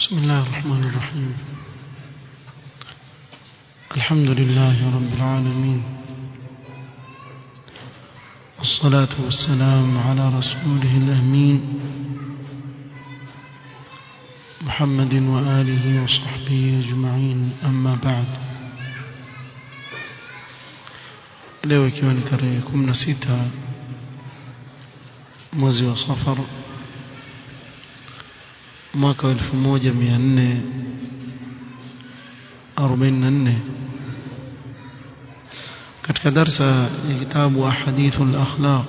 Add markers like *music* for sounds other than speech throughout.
بسم الله الرحمن الرحيم. الحمد لله رب العالمين. والصلاة والسلام على رسوله الأمين. محمد وآله وصحبه أجمعين. أما بعد. Leo ikiwa ni tarehe 16 mwezi wa safar mwaka wa 1444 katika darsa ya kitabu ahadithu al-akhlaq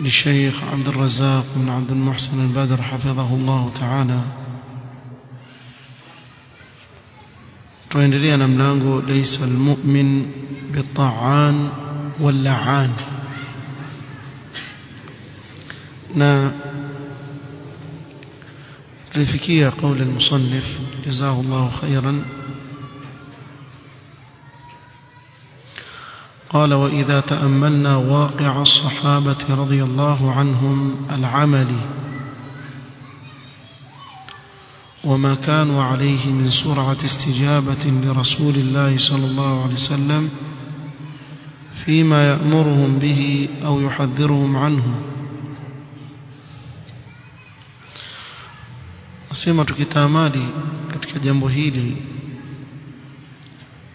للشيخ عبد الرزاق بن عبد المحسن البدر حفظه الله تعالى tuendelea na mlango laysa almu'min bitta'an wal-la'an na tulifikia قول المصنف جزاه الله خيرا. قال وإذا تأملنا واقع الصحابة رضي الله عنهم العملي وما كانوا عليه من سرعة استجابة لرسول الله صلى الله عليه وسلم فيما يأمرهم به أو يحذرهم عنه. Asema tukitamali katika jambo hili.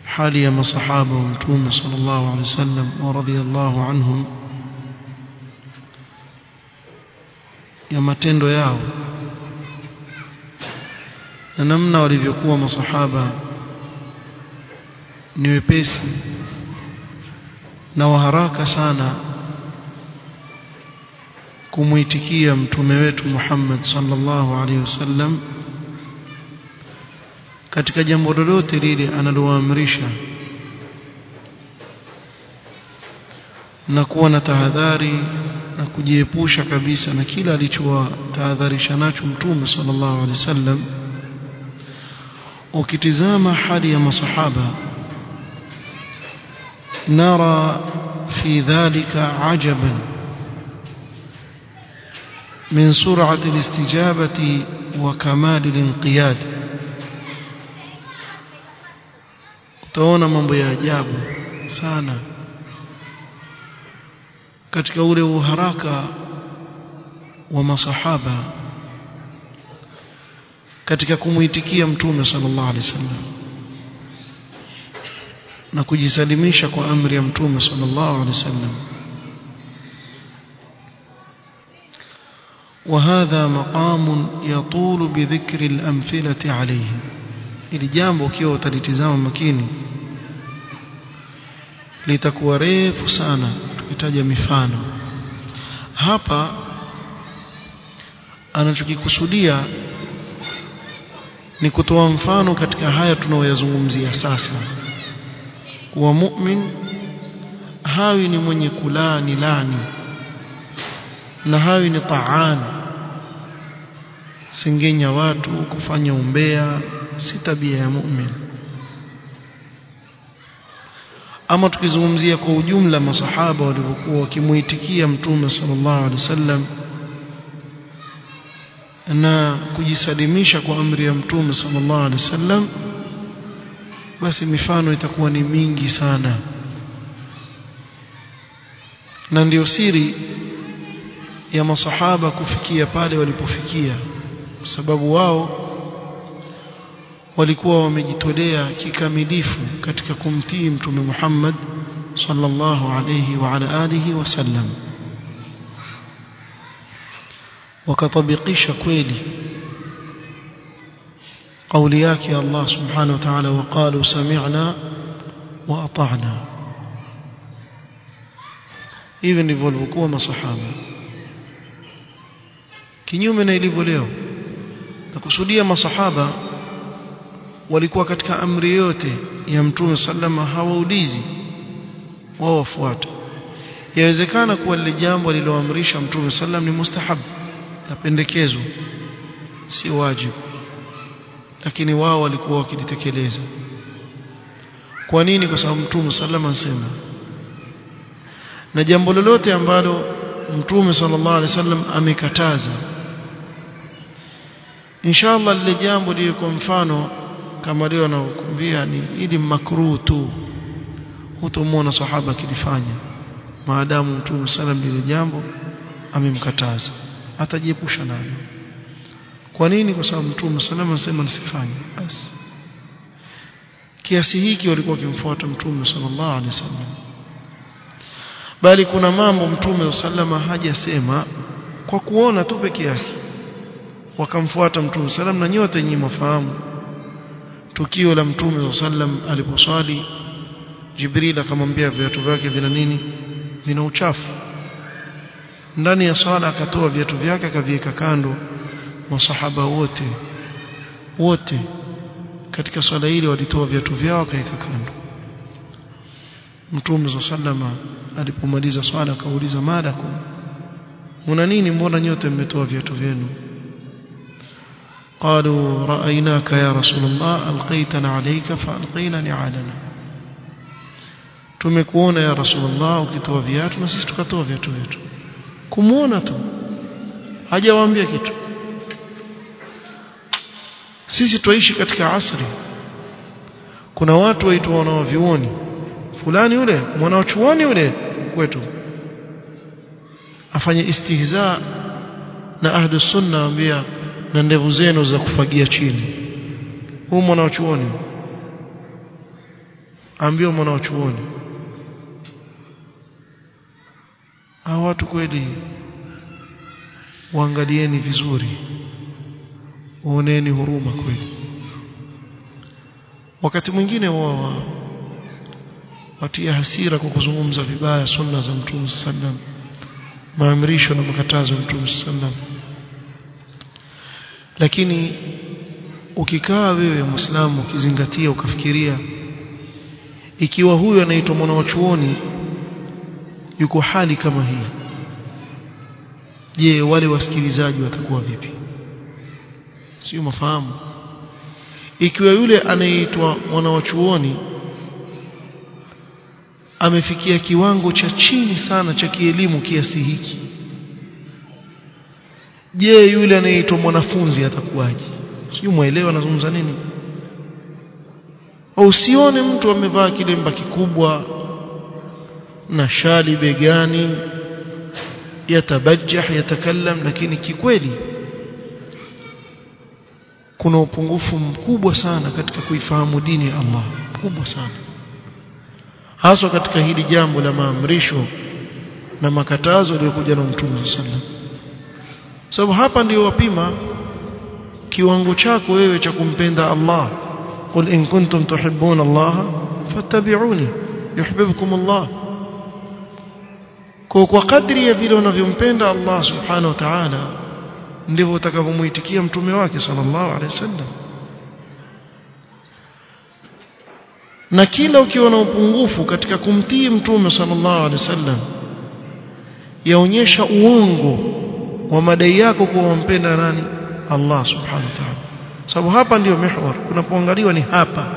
Hali ya masahaba wa mtume sallallahu alaihi wasallam wa radhiyallahu anhum ya matendo yao na namna walivyokuwa masahaba ni wepesi na waharaka sana kumuitikia mtume wetu Muhammad sallallahu alaihi wasallam katika jambo lolote lile analoamrisha na kuwa na tahadhari na kujiepusha kabisa na kila alichowatahadharisha nacho mtume sallallahu alaihi wasallam ukitizama hali ya masahaba nara fi dhalika ajaban من سرعة الاستجابة وكمال الانقياد utaona mambo ya ajabu sana katika ule uharaka wa masahaba katika kumuitikia mtume sallallahu alaihi wasallam na kujisalimisha kwa amri ya mtume sallallahu alaihi wasallam وهذا مقام يطول بذكر الأمثلة عليه ili jambo ukiwa utalitizama makini litakuwa refu sana tukitaja mifano hapa anachokikusudia ni kutoa mfano katika haya tunaoyazungumzia sasa kuwa mu'min hawi ni mwenye kulani lani na hayo ni taan. Singenya watu kufanya umbea si tabia ya mu'min. Ama tukizungumzia kwa ujumla masahaba walivyokuwa wakimuitikia mtume sallallahu alaihi wasallam na kujisalimisha kwa amri ya mtume sallallahu alaihi wasallam basi mifano itakuwa ni mingi sana. Na ndiyo siri ya masahaba kufikia pale walipofikia sababu wao walikuwa wamejitolea kikamilifu katika kumtii mtume Muhammad sallallahu alayhi wa ala alihi wasallam wakatabikisha kweli قولي yake Allah subhanahu wa ta'ala وقالوا سمعنا وأطعنا hivi ndivyo walivyokuwa masahaba kinyume na ilivyo leo. Na kusudia masahaba walikuwa katika amri yote ya mtume sallama hawaulizi wao wafuata yawezekana kuwa lile jambo aliloamrisha mtume sallam ni mustahab na pendekezo si wajibu. Lakini wao walikuwa wakilitekeleza. Kwa nini? Kwa sababu mtume sallam anasema na jambo lolote ambalo mtume sallallahu alaihi wasallam amekataza inshallah lile jambo liko kwa mfano kama leo nakuambia ni ili makruh tu. Hutomwona sahaba akilifanya. Maadamu mtume sallam lile jambo amemkataza. Atajiepusha nalo. Kwa nini? Kwa sababu mtume sallam anasema nisifanye. Basi kiasi hiki walikuwa wakimfuata mtume sallallahu alaihi wasallam bali kuna mambo mtume sallama hajasema kwa kuona tu peke yake wakamfuata mtume sallam na nyote nyinyi mafahamu tukio la mtume sallam aliposwali. Jibril akamwambia viatu vyake vina nini? Vina uchafu. Ndani ya sala akatoa viatu vyake akaviweka kando masahaba wote. Wote katika swala hili walitoa viatu vyao akaweka kando. Mtume sallama alipomaliza swala akauliza madakum muna nini? Mbona nyote mmetoa viatu vyenu قالوا رأيناك يا رسول الله ألقيتنا عليك فألقينا نعالنا tumekuona ya rasulullah ukitoa viatu na sisi tukatoa viatu vyetu kumuona tu hajawaambia kitu sisi tuishi katika asri kuna watu waitwa wanaovioni fulani yule mwanachuoni yule kwetu afanye istihza na ahlu sunna ambia na ndevu zenu za kufagia chini. Huu mwanachuoni. Ambio mwanachuoni. Hao watu kweli waangalieni vizuri. Waoneni huruma kweli. Wakati mwingine wao watia hasira kwa kuzungumza vibaya sunna za mtume sallam maamrisho na makatazo ya mtume sallam lakini ukikaa wewe muislamu ukizingatia ukafikiria ikiwa huyu anaitwa mwanachuoni yuko hali kama hii je wale wasikilizaji watakuwa vipi? Sio mafahamu. Ikiwa yule anayeitwa mwanachuoni amefikia kiwango cha chini sana cha kielimu kiasi hiki je yule anayeitwa mwanafunzi atakuwaje? Sio muelewa anazungumza nini? Au usione mtu amevaa kilemba kikubwa na shali begani yatabajjah yatakallam lakini kikweli kuna upungufu mkubwa sana katika kuifahamu dini ya Allah kubwa sana. Haswa katika hili jambo la maamrisho na makatazo yaliyokuja na Mtume sallam sababu hapa ndio wapima kiwango chako wewe cha kumpenda Allah. Qul in kuntum tuhibbuna Allah fattabi'uni yuhibbukum Allah. Kwa kwa kadri ya vile unavyompenda Allah subhanahu wa ta'ala ndivyo utakavyomuitikia mtume wake sallallahu alaihi wasallam na kila ukiwa na upungufu katika kumtii mtume sallallahu alaihi wasallam yaonyesha uongo wa madai yako kuwa wampenda nani? Allah subhanahu wa ta'ala. Sababu hapa ndiyo mihwar. Kunapoangaliwa ni hapa.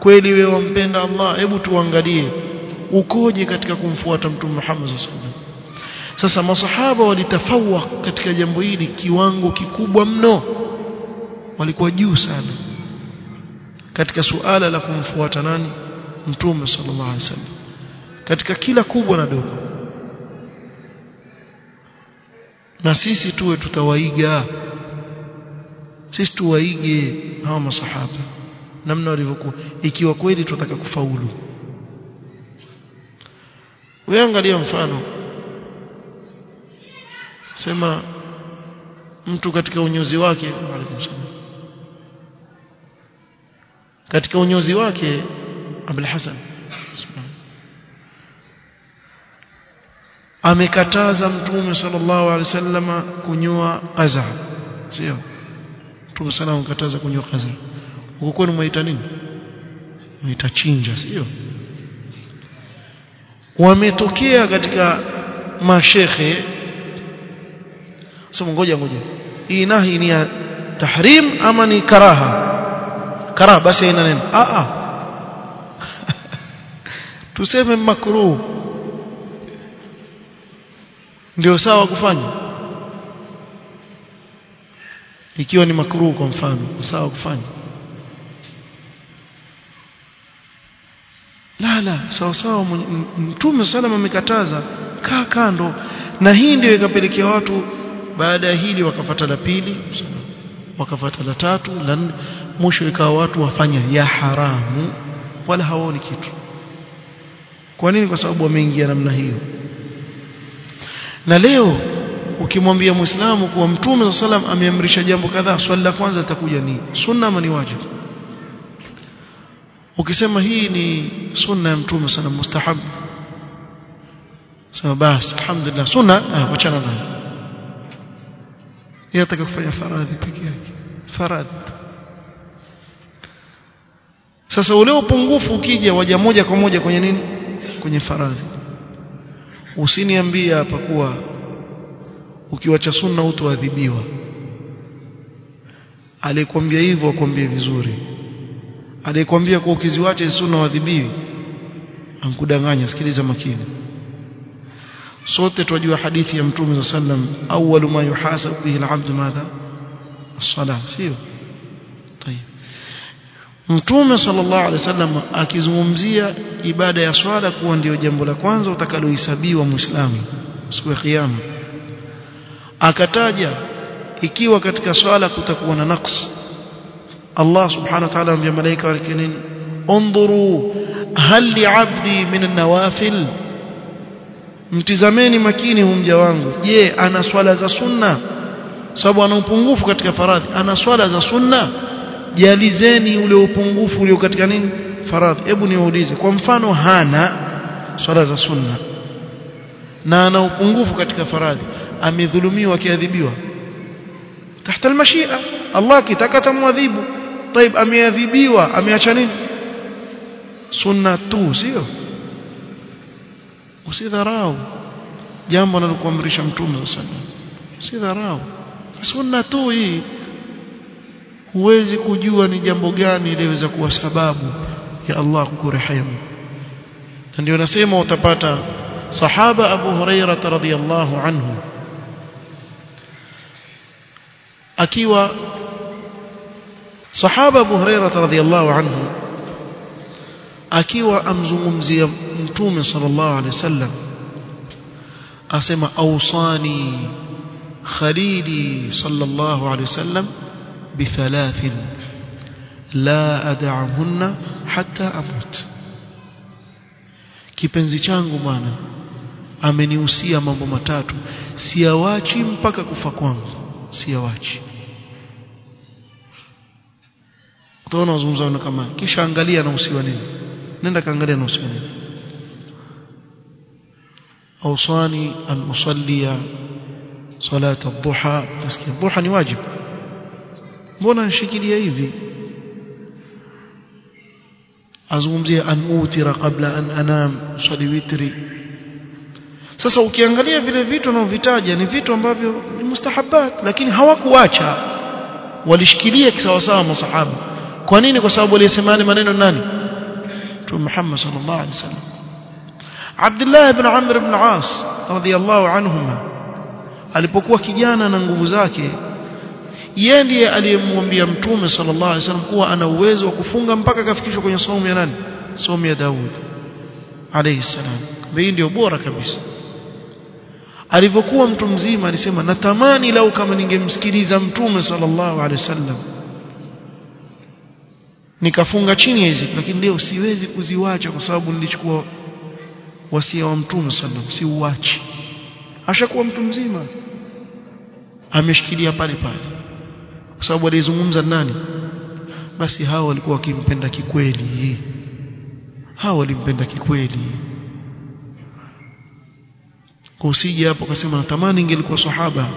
Kweli wewe wampenda Allah hebu tuangalie. Ukoje katika kumfuata mtume Muhammad sallallahu alaihi wasallam? Sasa masahaba walitafawak katika jambo hili kiwango kikubwa mno. Walikuwa juu sana. Katika suala la kumfuata nani? Mtume sallallahu alaihi wasallam. Katika kila kubwa na dogo na sisi tuwe tutawaiga. Sisi tuwaige hawa masahaba. Namna walivyokuwa. Ikiwa kweli tunataka kufaulu. Wewe angalia mfano. Sema mtu katika unyozi wake katika unyozi wake Abul Hasan amekataza mtume sallallahu alaihi wasallama kunyoa qaza sio? Mtume sallallahu amekataza kunyoa qaza huko kwenu mwaita nini? Mwaita chinja sio? Wametokea katika mashekhe sema ngoja ngoja. Hii nahi ni ya tahrim ama ni karaha? Karaha basi haina neno. A a *laughs* tuseme makruh ndio sawa kufanya. Ikiwa ni makruh kwa mfano sawa kufanya. La la sawa sawa mtume sallam amekataza kaa kando. Na hii ndio ikapelekea watu baada ya hili wakafata la pili wakafata la tatu la nne mwisho ikawa watu wafanya ya haramu wala hawaoni kitu. Kwa nini? Kwa sababu wameingia namna hiyo na leo ukimwambia muislamu kuwa mtume sallam ameamrisha jambo kadhaa swali la kwanza litakuja ni sunna ama ni wajibu ukisema hii ni sunna ya mtume sallam mustahab. Sema basi alhamdulillah sunna ah wachana nayo. Yeye ataka kufanya faradhi peke yake faradhi. Sasa ule upungufu ukija waja moja kwa moja kwenye nini? Kwenye faradhi usiniambie hapa kuwa ukiwacha sunna utoadhibiwa alikwambia hivyo akwambie vizuri. Alikwambia kwa ukiziwacha sunna uadhibiwi ankudanganya sikiliza makini. Sote twajua hadithi ya mtume sallam awwalu ma yuhasabu bihi al-abdu madha? As-salah sio? Mtume sallallahu alaihi wasallam akizungumzia ibada ya swala kuwa ndiyo jambo la kwanza utakalohesabiwa muislamu siku ya kiyama. Akataja ikiwa katika swala kutakuwa na naqs. Allah subhanahu wa ta'ala amwambia malaika wake nini? Undhuru hal li'abdi min an-nawafil? Mtizameni makini humja wangu. Je ana swala za sunna? Sababu ana upungufu katika faradhi. Ana swala za sunna jalizeni ule upungufu ulio katika nini faradhi hebu niwaulize kwa mfano hana swala za sunna na ana upungufu katika faradhi amedhulumiwa akiadhibiwa tahta almashia Allah kitaka tamwadhibu طيب ameadhibiwa ameacha nini sunna tu sio usidharau jambo analokuamrisha mtume sallallahu alaihi wasallam usidharau sunna tu hii huwezi kujua ni jambo gani liweza kuwa sababu ya Allah kukurehemu. Na ndio nasema utapata sahaba Abu Huraira radhiyallahu anhu akiwa sahaba Abu Huraira radhiyallahu anhu akiwa amzungumzia mtume sallallahu alaihi wasallam asema awsani khalidi sallallahu alaihi wasallam بثلاث لا أدعهن حتى أموت kipenzi changu bwana amenihusia mambo matatu siyawachi mpaka kufa kwangu siyawachi utaona wazungumza kama kisha angalia na usiwa nini nenda kaangalia na usiwa nini awsani an usallia salat ad-duha tasikia duha ni wajibu mbona nishikilia hivi? Azungumzia an utira kabla an anam swali witri. Sasa ukiangalia vile vitu anaovitaja ni vitu ambavyo ni mustahabat lakini hawakuacha. Walishikilia kisawasawa masahaba. Kwa nini? Kwa sababu aliyesemani maneno nani? Mtume Muhammad sallallahu alaihi wasallam. Abdullah ibn Amr ibn As radiyallahu anhuma alipokuwa kijana na nguvu zake yeye ndiye aliyemwambia mtume sallallahu alaihi wasallam kuwa ana uwezo wa kufunga mpaka kafikishwa kwenye somo ya nani? Somo ya Daud alayhi salam. Hii ndio bora kabisa. Alivyokuwa mtu mzima alisema natamani lau kama ningemsikiliza mtume sallallahu alaihi wasallam. Nikafunga chini ya hizi lakini leo siwezi kuziwacha kwa sababu nilichukua wasia wa mtume sallallahu si uachi ashakuwa mtu mzima. Ameshikilia pale pale kwa sababu alizungumza nani basi hao walikuwa wakimpenda kikweli hao walimpenda kikweli usije hapo kasema natamani ingelikuwa sahaba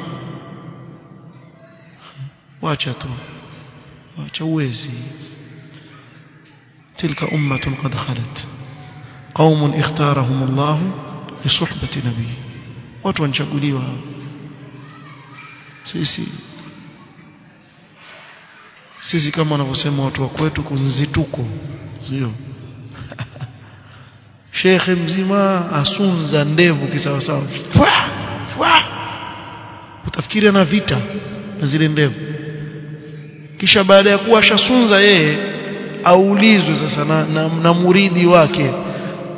wacha tu wacha uwezi تلك أمة قد خلت قوم اختارهم الله لصحبة نبيه watu wanchaguliwa sisi sisi kama wanavyosema watu wa kwetu kunzituko. Sio? *laughs* Shekhe mzima asunza ndevu kisawasawa. Fwa! Utafikiri ana vita na zile ndevu. Kisha baada ya kuwa ashasunza yeye aulizwe sasa na, na, na muridhi wake.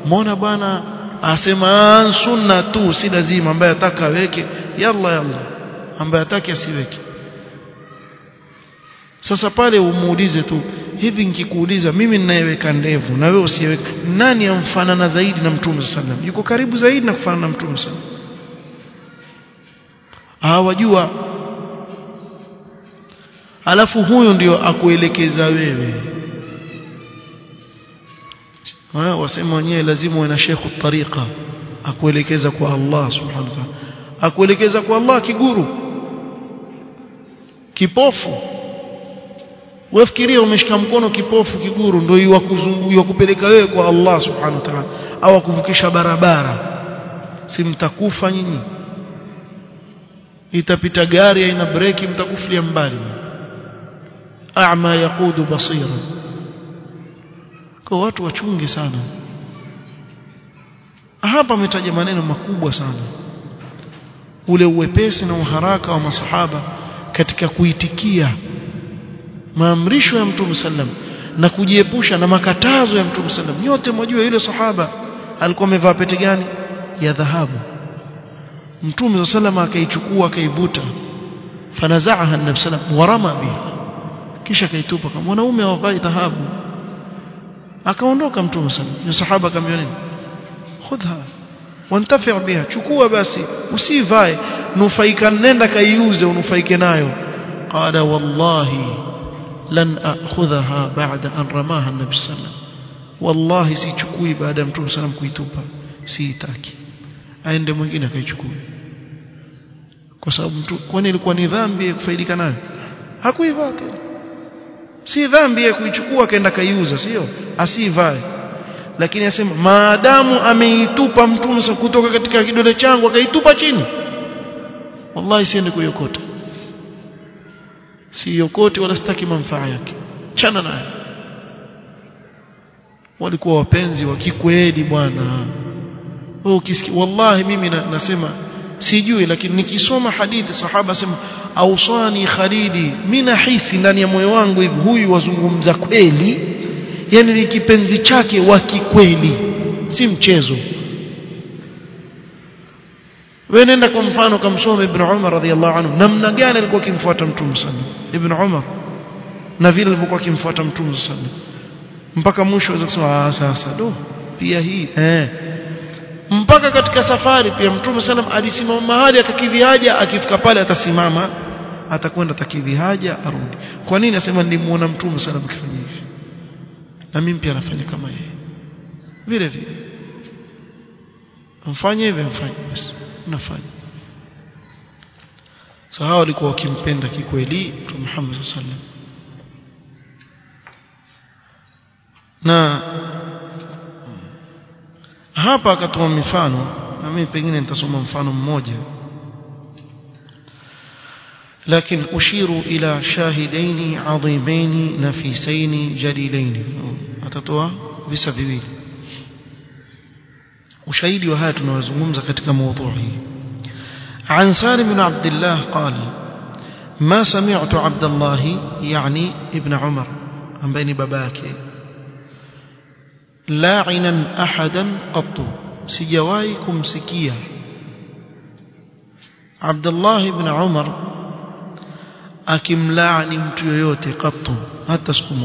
Mbona bwana asema sunna tu si lazima ambaye ataka aweke. Yalla yalla ambaye ataki asiweke sasa pale umuulize tu hivi nikikuuliza mimi ninayeweka ndevu na wewe usiyeweka nani amfanana zaidi na mtume sallam? Yuko karibu zaidi na kufanana na mtume sallam. Hawajua alafu huyu ndio akuelekeza wewe. Ha, wasema wenyewe lazima uwe na shekhu tariqa akuelekeza kwa Allah subhanahu wa ta'ala. Akuelekeza kwa Allah kiguru kipofu wafikiria umeshika mkono kipofu kiguru ndio iwakuzunguka kupeleka wewe kwa Allah subhanahu wa ta'ala au akuvukisha barabara? Si mtakufa nyinyi? Itapita gari haina breki mtakufulia mbali. A'ma yaqudu basira. Kwa watu wachunge sana. Hapa ametaja maneno makubwa sana. Ule uwepesi na uharaka wa masahaba katika kuitikia maamrisho ya Mtume sallam na kujiepusha na makatazo ya Mtume sallam nyote mwajua yule sahaba alikuwa amevaa pete gani? Ya dhahabu. Mtume sallam akaichukua akaivuta. Fanazaaha an sallam warama biha kisha akaitupa kama mwanaume awavai dhahabu. Akaondoka Mtume sallam yule sahaba akamwambia nini? Khudha wantafi biha chukua basi usivae nufaika nenda kaiuze unufaike nayo. Qala wallahi lan akhudhaha ba'da an ramaha an-nabi sallam. Wallahi sichukui baada ya mtume sallam kuitupa. Siitaki. Aende mwingine akaichukue. Kwa sababu mtu kwani ilikuwa ni dhambi kufaidika nayo? Hakuivaa tena. Si dhambi ya kuichukua kaenda kaiuza sio? Asivae. Lakini asema maadamu ameitupa mtume kutoka katika kidole changu akaitupa chini. Wallahi siende kuiokota siokote wala sitaki manufaa yake. Chana naye walikuwa wapenzi wa kikweli bwana. Ukisikia wallahi mimi na, nasema sijui lakini nikisoma hadithi sahaba sema ausani khalidi mimi nahisi ndani ya moyo wangu hivi huyu wazungumza kweli? Yani ni kipenzi chake wa kikweli si mchezo wewe nenda kwa mfano kamsome ibn Umar radhiallahu anhu. Namna gani alikuwa akimfuata mtume sana? Ibn Umar. Na vile alivyokuwa akimfuata mtume sana. Mpaka mwisho aweza kusema ah sasa do pia hii eh. Mpaka katika safari pia mtume sallam alisimama mahali akakidhi haja akifika pale atasimama. Atakwenda takidhi haja arudi. Kwa nini nasema nilimuona mtume sallam akifanya hivi? Na mimi pia nafanya kama yeye. Vile vile. Mfanye hivi mfanye basi nafanya sahawa walikuwa wakimpenda kikweli mtume Muhammad sallam na hapa akatoa mifano na mimi pengine nitasoma mfano mmoja لكن أشير إلى شاهدين عظيمين نفيسين جليلين أتطوى بسببين ushahidi wa haya tunayozungumza katika عن سالم بن عبد الله قال ما سمعت عبد الله يعني ابن عمر عن بين باباك. لاعنا احدا قط سجوايكم سكيا عبد الله بن عمر أكم لاعن مت قط حتى سكو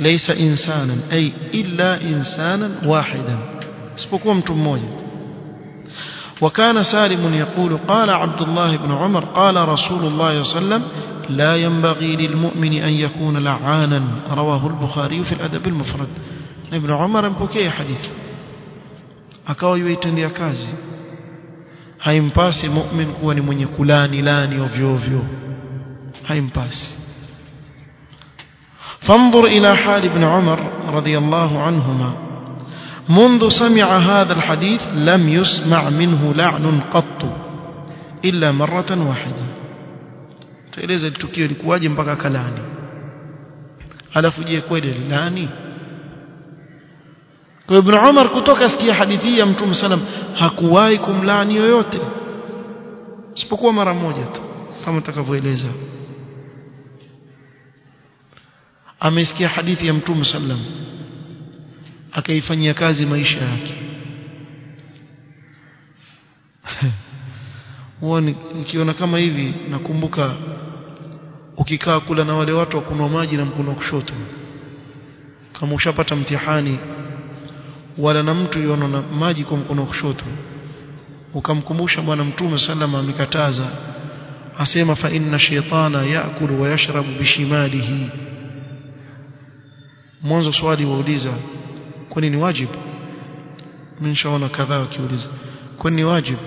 ليس انسانا أي إلا انسانا واحدا. Isipokuwa mtu mmoja. وكان سالم يقول قال عبد الله بن عمر قال رسول الله صلى الله عليه وسلم لا ينبغي للمؤمن أن يكون لعانا رواه البخاري في الأدب المفرد ابن عمر mpokea hadithi. Akawa yuitendea kazi. Haimpasi mu'min kuwa ni mwenye kulani lani ovyo ovyo. Haimpasi. فانظر إلى حال ابن عمر رضي الله عنهما منذ سمع هذا الحديث لم يسمع منه لعن قط إلا مرة واحدة. تأليز التكيو لكواجي مبقى كلاني. على فجيه كويل لاني ابن عمر كتوك اسكي حديثي يا متوم سلم هكوايكم لاني ويوتي سبقوا مرة موجة كما تكفو إليزا اسكي حديثي يا متوم سلم. Akaifanyia kazi maisha yake. *laughs* Huwa nikiona kama hivi nakumbuka ukikaa kula na wale watu wakunwa maji na mkono wa kushoto. Kama ushapata mtihani wala na mtu yuona na maji kwa mkono wa kushoto ukamkumbusha bwana mtume sallama amekataza asema fa inna shaytana yaakulu wa yashrabu bishimalihi. Mwanzo swali wauliza kwani ni wajibu? Mimi nishaona kadhaa wakiuliza. Kwani ni wajibu?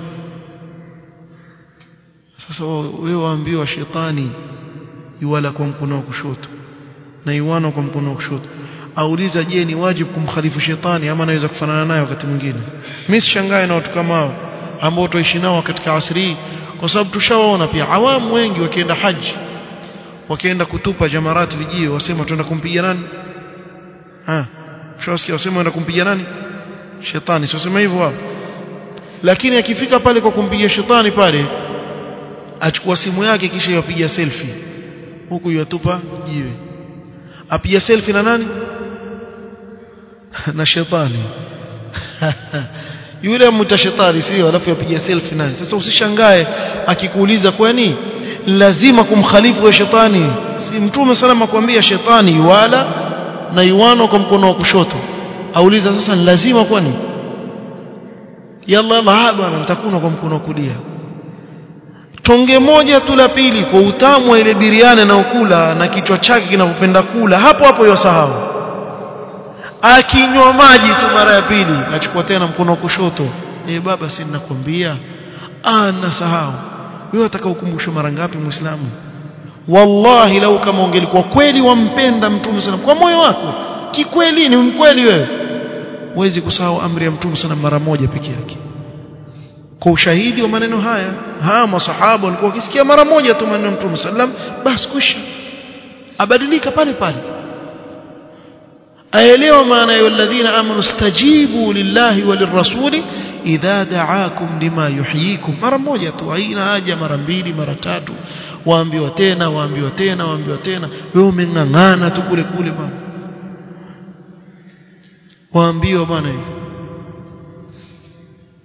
Sasa wewe waambiwa shetani yuwala kwa mkono wa kushoto na iwana kwa mkono wa kushoto. Auliza je ni wajibu kumkhalifu shetani ama anaweza kufanana naye wakati mwingine? Mimi sishangae na watu kama hao ambao tuishi nao katika asri kwa sababu tushawaona pia. Awamu wengi wakienda haji wakienda kutupa jamarati vijio wasema tuenda kumpiga nani? Ah shawasikia wasema anaenda kumpiga nani? Shetani sio sema hivyo hapo. Lakini akifika pale kwa kumpiga shetani pale achukua simu yake kisha yapiga selfie. Huku yatupa jiwe. Apiga selfie na nani? *laughs* Na shetani. *laughs* Yule mta shetani sio alafu yapiga selfie naye. Sasa usishangae akikuuliza kwani lazima kumkhalifu wa shetani? Si mtume salama kuambia shetani wala na iwano kwa mkono wa kushoto. Auliza sasa ni lazima kwani yalla yalla bwana kwa mkono wa kulia. Tonge moja tu la pili kwa utamu wa ile biriani na ukula na kichwa chake kinapopenda kula hapo hapo yosahau akinywa maji tu mara ya pili achukua tena mkono wa kushoto. Eh baba si ninakwambia? Ah nasahau wewe unataka mara ngapi muislamu wallahi lau kama ungelikuwa kweli wampenda mtume sana kwa moyo wako kikweli ni mkweli wewe. Huwezi kusahau amri ya mtume sana mara moja peke yake. Kwa ushahidi wa maneno haya haa masahaba walikuwa wakisikia mara moja tu maneno ya mtume sallam basi kwisha. Abadilika pale pale aelewa maana ya alladhina amanu stajibu lillahi walirrasuli idha da'akum lima yuhyikum. Mara moja tu haina haja mara mbili mara tatu. Waambiwa tena waambiwa tena waambiwa tena. Wewe umeng'ang'ana tu kule kule bwana. Waambiwa bwana hivi.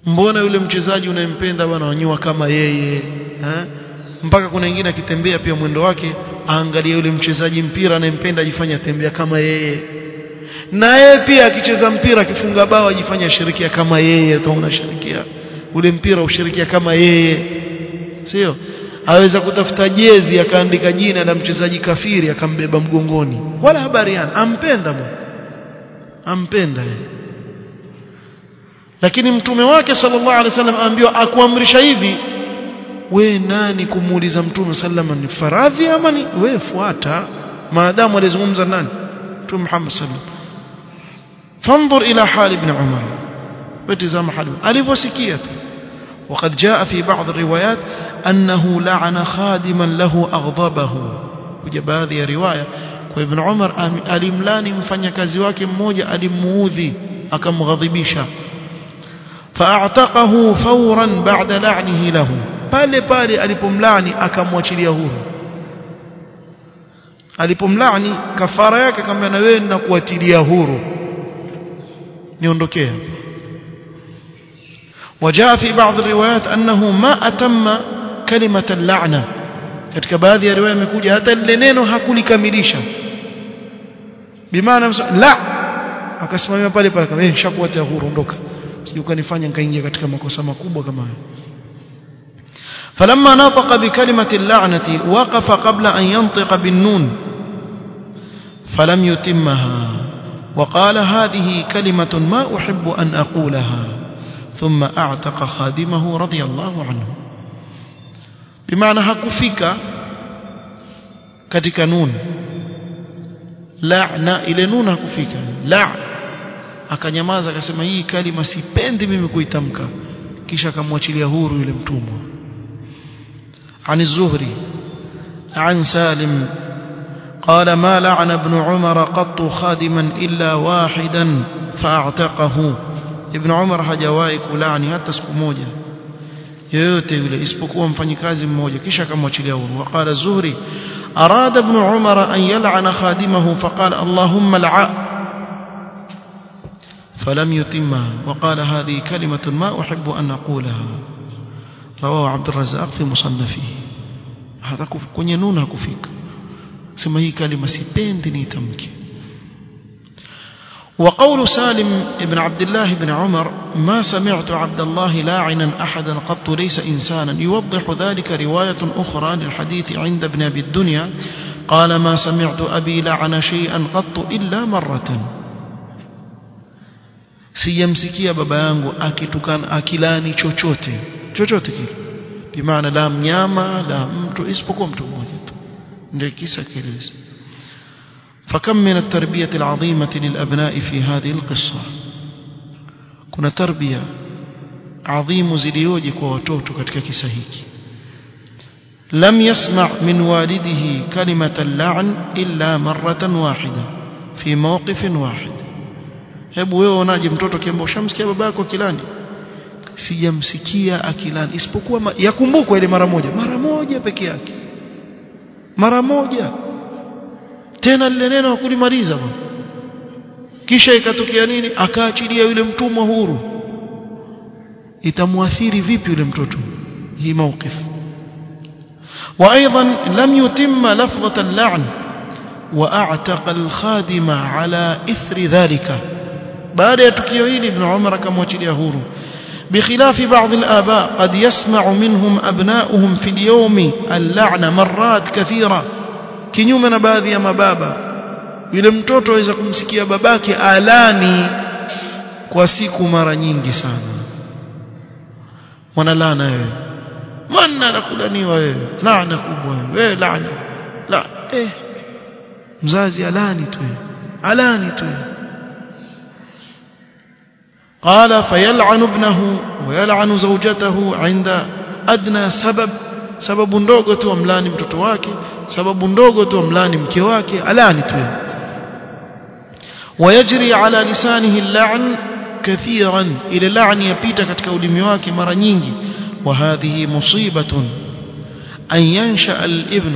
Mbona yule mchezaji unayempenda bwana wanyua kama yeye eh? mpaka kuna wengine akitembea pia mwendo wake aangalie yule mchezaji mpira anayempenda ajifanya tembea kama yeye na yeye pia akicheza mpira akifunga bao ajifanya shirikia kama yeye tu unashirikia ule mpira ushirikia kama yeye. Sio? Aweza kutafuta jezi akaandika jina la mchezaji kafiri akambeba mgongoni. Wala habari yana ampenda bwana ampenda yeye. Lakini mtume wake sallallahu alaihi wasallam aambiwa akuamrisha hivi we nani kumuuliza mtume sallama ni faradhi ama ni we fuata? Maadamu alizungumza nani? Mtume Muhammad فانظر إلى حال ابن عمر. فتزام حاله ألف وسكية. وقد جاء في بعض الروايات أنه لعن خادما له أغضبه. وجب هذه الرواية. وابن عمر اليم لاني مفني كزواك موجة ألم موذي. أكم غضبيشا فأعتقه فورا بعد لعنه له. بالي بالي ألم لاني أكم وچي اليهود ألم لاني كفارك كم ينوين نقوة niondokea وجاء في بعض الروايات أنه ما أتم كلمة اللعنة katika baadhi ya riwaya imekuja hata lile neno hakulikamilisha bimaana la akasimamia pale pale kama eh shakuatia huru ondoka sije ukanifanya nikaingia katika makosa makubwa kama hayo فلما نطق بكلمة اللعنة وقف قبل أن ينطق بالنون فلم يتمها وقال هذه كلمة ما أحب أن أقولها ثم أعتق خادمه رضي الله عنه بمعنى hakufika katika nun la'na ile nun hakufika la akanyamaza akasema hii kalima sipendi mimi kuitamka kisha akamwachilia huru yule mtumwa عن الزهري عن سالم قال ما لعن ابن عمر قط خادما إلا واحدا فأعتقه. ابن عمر حجوائك لعني هل تسكو موجة يوتي يقول اسبقوا انفني كازم موجة كشك وقال الزهري أراد ابن عمر أن يلعن خادمه فقال اللهم لع فلم يتم وقال هذه كلمة ما أحب أن أقولها رواه عبد الرزاق في مصنفه هذا كنينون كفيك كفي. Sema hii kalima sipendi nitamke وقول سالم بن عبد الله بن عمر ما سمعت عبد الله لاعنا أحدا قط ليس إنسانا. يوضح ذلك رواية أخرى للحديث عند ابن أبي الدنيا قال ما سمعت أبي لعن شيئا قط إلا مرة. yangu akitukana akilani chochote chochote kile bimaana la mnyama la mtu isipokuwa mtu mmoja جيكيسا كيليس فكم من التربية العظيمة للأبناء في هذه القصة؟ كنا تربية عظيم زليوجك وتوتك كيكيسا هيكي لم يسمع من والده كلمة اللعن إلا مرة واحدة في موقف واحد. هبو يو ناجي متوتك يمو شمس كيبا باكو كيلاني. سيمسكيا أكيلان. إسبوكوا ما يكون إلي مرة موجة. مرة mara moja tena lile neno hakulimaliza kisha ikatokea nini akaachilia yule mtumwa huru itamwathiri vipi yule mtoto hii mawqif وأيضا لم يتم لفظه اللعن واعتق الخادم على اثر ذلك baada ya tukio hili ibn Umar akamwachilia huru بخلاف بعض الآباء قد يسمع منهم أبناؤهم في اليوم اللعنة مرات كثيرة. كنيومنا باذي أما بابا. ولم توتو إذا كنت سكي باباك آلاني كواسيك مرانين إيه. من لعنة من وإيه لعنة كبوة لعنة لا إيه مزازي آلاني توي آلاني توي قال فيلعن ابنه ويلعن زوجته عند أدنى سبب. سبب ندوغة واملان امتتواك سبب ندوغة واملان امتواك ألانت ويجري على لسانه اللعن كثيرا إلى لعن يبيتك تكولميواك مرنينج وهذه مصيبة أن ينشأ الابن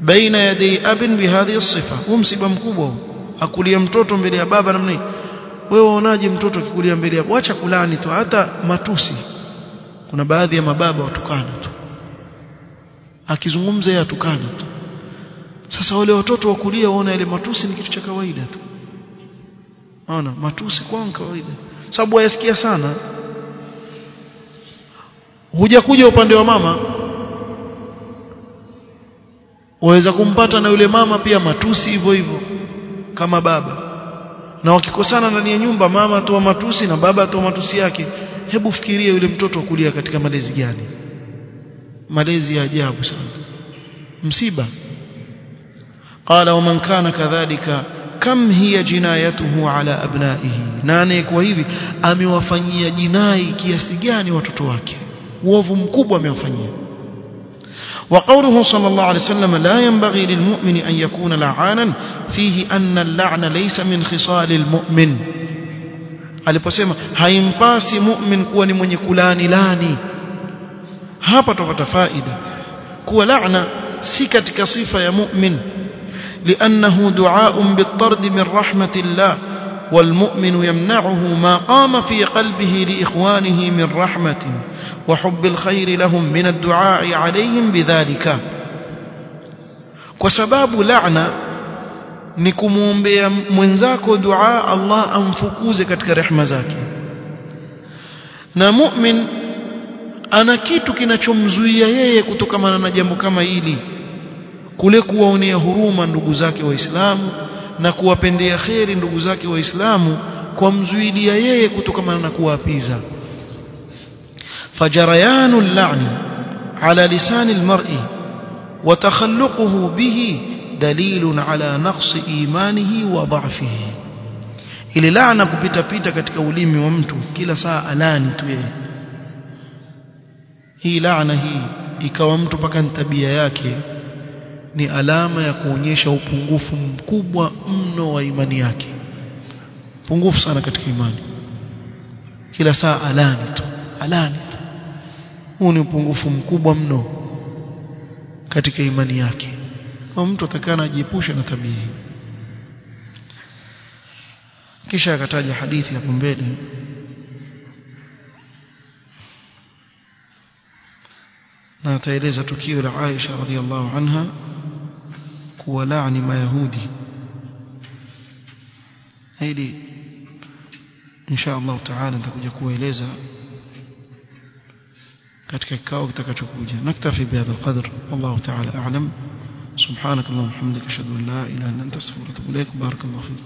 بين يدي أب بهذه الصفة. ومسبا مكوبة. أقول يمتوتم بلي أبابا نمني. Wewe waonaje mtoto akikulia mbele yako? Acha kulani tu hata matusi. Kuna baadhi ya mababa watukana tu. Akizungumza yeye atukana tu. Sasa wale watoto wakulia waona ile matusi ni kitu cha kawaida tu. Ona matusi kwa kawaida. Sababu wayasikia sana. Hujakuja upande wa mama waweza kumpata na yule mama pia matusi hivyo hivyo kama baba na wakikosana ndani ya nyumba mama atoa matusi na baba atoa matusi yake hebu fikirie yule mtoto kulia katika malezi gani? Malezi ya ajabu sana. Msiba. Qala wa man kana kadhalika kam hiya jinayatuhu ala abnaihi? Nane kwa hivi amewafanyia jinai kiasi gani watoto wake? Uovu mkubwa amewafanyia وقوله صلى الله عليه وسلم لا ينبغي للمؤمن أن يكون لعانا فيه أن اللعن ليس من خصال المؤمن. Mu'min kuwa ni mwenye kulani lani. Hapa tupata faida. Kuwa laana si katika sifa ya mu'min. لأنه دعاء بالطرد من رحمة الله والمؤمن يمنعه ما قام في قلبه لإخوانه من رحمة وحب الخير لهم من الدعاء عليهم بذلك. وسباب لعنة نكمون بمنزاك دعاء الله أنفكوزك رحمة ذاك نمؤمن anakitu kinachomzuia yeye kutokamana na jambo kama hili kule kuwaonea huruma ndugu zake waislamu na kuwapendea kheri ndugu zake waislamu kwa mzuilia yeye kutokamana na kuwapiza فجريان اللعن على لسان المرء وتخلقه به دليل على نقص إيمانه وضعفه ile laana kupita pita katika ulimi wa mtu kila saa alani tu yeye hii laana hii ikawa mtu paka tabia yake ni alama ya kuonyesha upungufu mkubwa mno wa imani yake. Pungufu sana katika imani. Kila saa alani tu alani tu. Huu ni upungufu mkubwa mno katika imani yake. Kwa mtu atakana ajiepushe na tabia hii. Kisha akataja hadithi hapo mbele na ataeleza tukio la Aisha radhiallahu anha kuwa laani mayahudi hili insha Allah taala nitakuja kueleza katika kikao kitakachokuja naktafi bihadha alqadr wallahu taala a'lam سبحانك اللهم وبحمدك اشهد ان لا اله الا انت استغفرك واتوب اليك بارك الله فيك